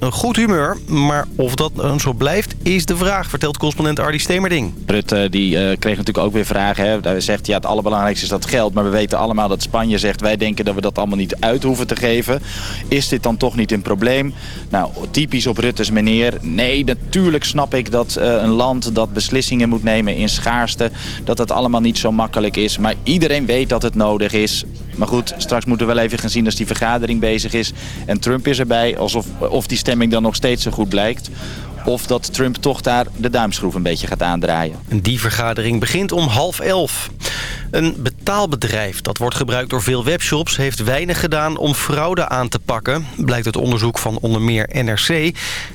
een goed humeur. Maar of dat dan zo blijft, is de vraag, vertelt correspondent Ardy Stemerding. Rutte die, uh, kreeg natuurlijk ook weer vragen. Hè. Hij zegt, ja, het allerbelangrijkste is dat geld. Maar we weten allemaal dat Spanje zegt, wij denken dat we dat allemaal niet uit hoeven te geven. Is dit dan toch niet een probleem? Nou, typisch op Rutte's meneer. Nee, natuurlijk snap ik dat uh, een land dat beslissingen moet nemen in schaarste... dat dat allemaal niet zo makkelijk is. Maar iedereen weet dat het nodig is. Maar goed, straks moeten we wel even gaan zien als die vergadering bezig is. En Trump is erbij, alsof of die stemming dan nog steeds zo goed blijkt. Of dat Trump toch daar de duimschroef een beetje gaat aandraaien. Die vergadering begint om half elf. Een betaalbedrijf dat wordt gebruikt door veel webshops... heeft weinig gedaan om fraude aan te pakken. Blijkt uit onderzoek van onder meer NRC.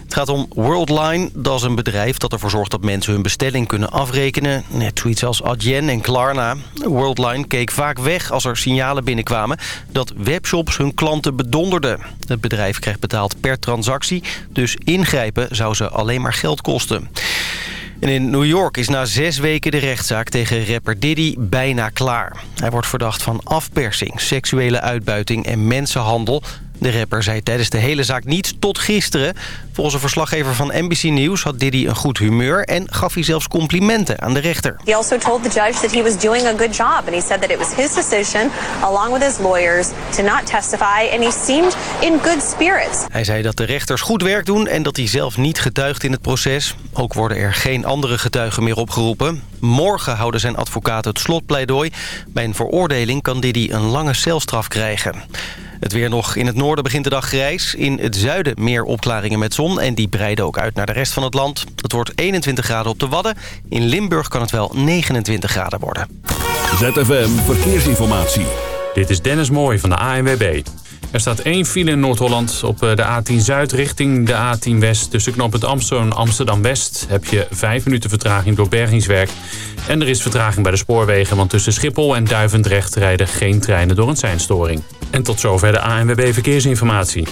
Het gaat om Worldline. Dat is een bedrijf dat ervoor zorgt dat mensen hun bestelling kunnen afrekenen. Net zoiets als Adyen en Klarna. Worldline keek vaak weg als er signalen binnenkwamen... dat webshops hun klanten bedonderden. Het bedrijf krijgt betaald per transactie. Dus ingrijpen zou ze alleen maar geld kosten. En in New York is na zes weken de rechtszaak tegen rapper Diddy bijna klaar. Hij wordt verdacht van afpersing, seksuele uitbuiting en mensenhandel. De rapper zei tijdens de hele zaak niets tot gisteren. Volgens een verslaggever van NBC News had Diddy een goed humeur... en gaf hij zelfs complimenten aan de rechter. He also told the judge that he was doing a good job... and he said that it was his decision, along with his lawyers, to not testify... and he seemed in good spirits. Hij zei dat de rechters goed werk doen... en dat hij zelf niet getuigt in het proces. Ook worden er geen andere getuigen meer opgeroepen. Morgen houden zijn advocaten het slotpleidooi. Bij een veroordeling kan Diddy een lange celstraf krijgen. Het weer nog in het noorden begint de dag grijs. In het zuiden meer opklaringen met zon. En die breiden ook uit naar de rest van het land. Het wordt 21 graden op de Wadden. In Limburg kan het wel 29 graden worden. ZFM Verkeersinformatie. Dit is Dennis Mooij van de ANWB. Er staat één file in Noord-Holland op de A10 Zuid richting de A10 West. Tussen knooppunt Amsterdam en Amsterdam-West heb je 5 minuten vertraging door bergingswerk. En er is vertraging bij de spoorwegen, want tussen Schiphol en Duivendrecht rijden geen treinen door een seinstoring. En tot zover de ANWB Verkeersinformatie.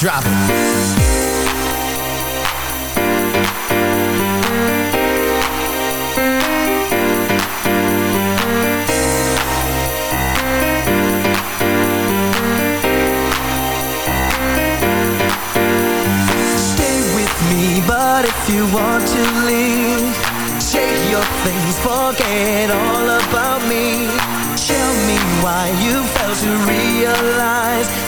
Drop it. Stay with me, but if you want to leave Take your things, forget all about me Tell me why you failed to realize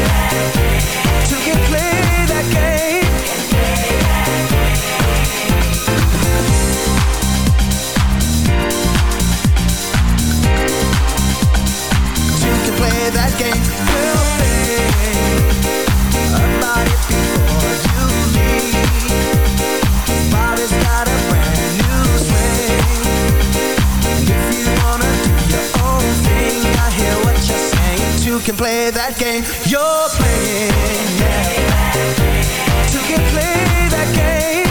can play that game you're playing. Yeah. You can play that game.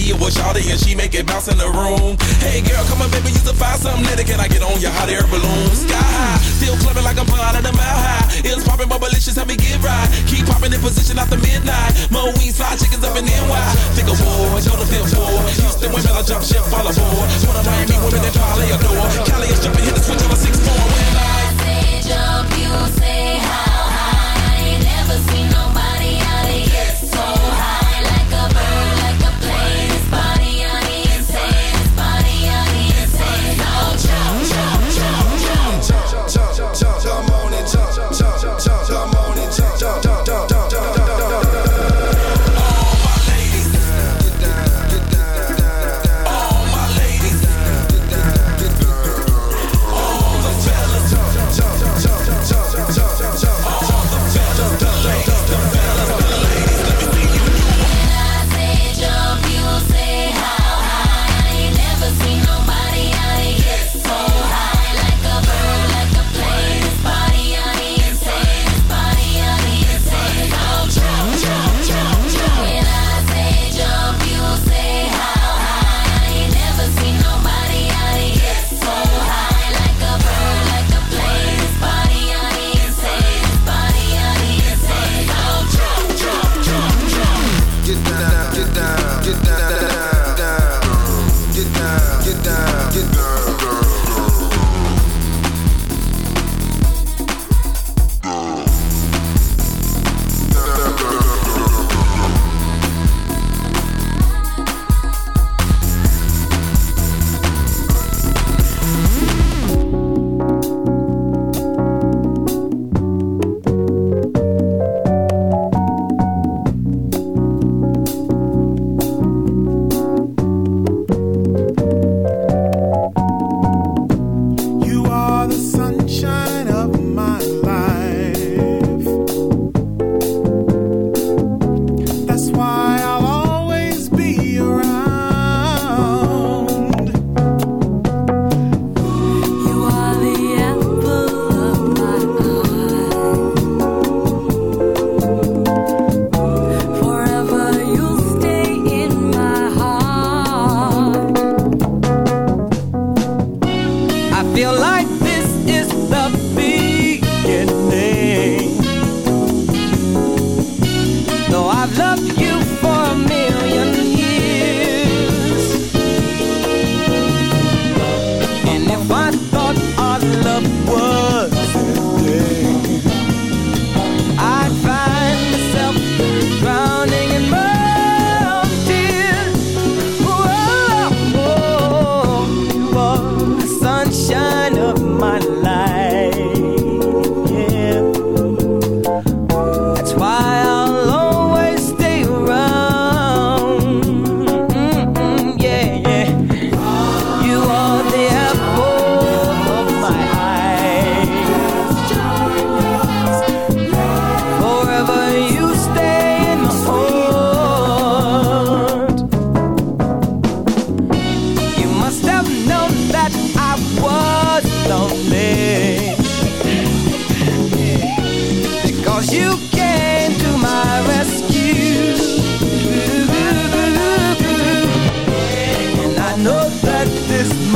It was Shawty and she make it bounce in the room. Hey girl, come on baby, you the find something later. Can I get on your hot air balloon? Sky high, still clubbing like I'm blind at a mile high. It's popping, but malicious, help me get right. Keep popping in position after midnight. Mo we slide chickens up in NY. Think of war, show the fifth war. Houston women, I jump ship, follow aboard. One of Miami women that probably adore. Cali is jumping, hit the switch on a six four. When I say jump, you say.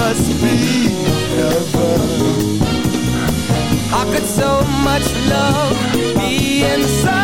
must be heaven How could so much love be inside.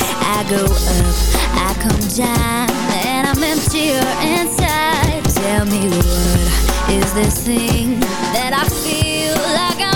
I go up, I come down, and I'm emptier inside. Tell me what is this thing that I feel like I'm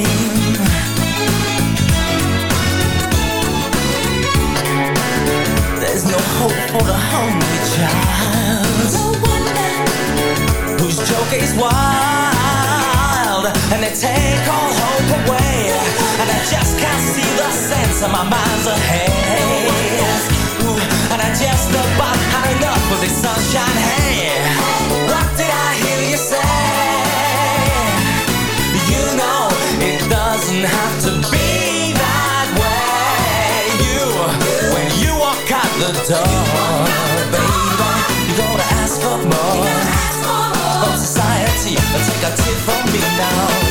no hope for the hungry child. No wonder whose joke is wild, and they take all hope away. And I just can't see the sense of my mind's ahead. Ooh, and I just about had enough of this sunshine. Hey, what did I hear you say? You know it doesn't have guitar Baby, you don't ask for more. From society, take a tip from me now.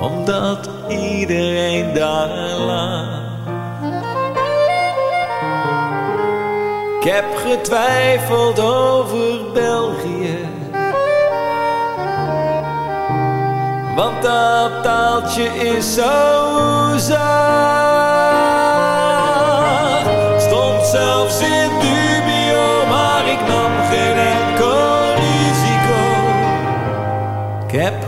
Omdat iedereen daar lag. Ik heb getwijfeld over België. Want dat taaltje is zo zacht. Stond zelfs in dubio, maar ik nam geen enkel risico. Ik heb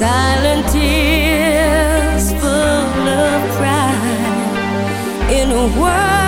silent tears full of pride. In a world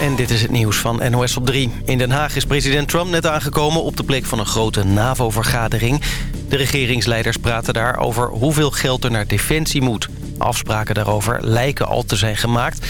en dit is het nieuws van NOS op 3. In Den Haag is president Trump net aangekomen op de plek van een grote NAVO-vergadering. De regeringsleiders praten daar over hoeveel geld er naar defensie moet. Afspraken daarover lijken al te zijn gemaakt...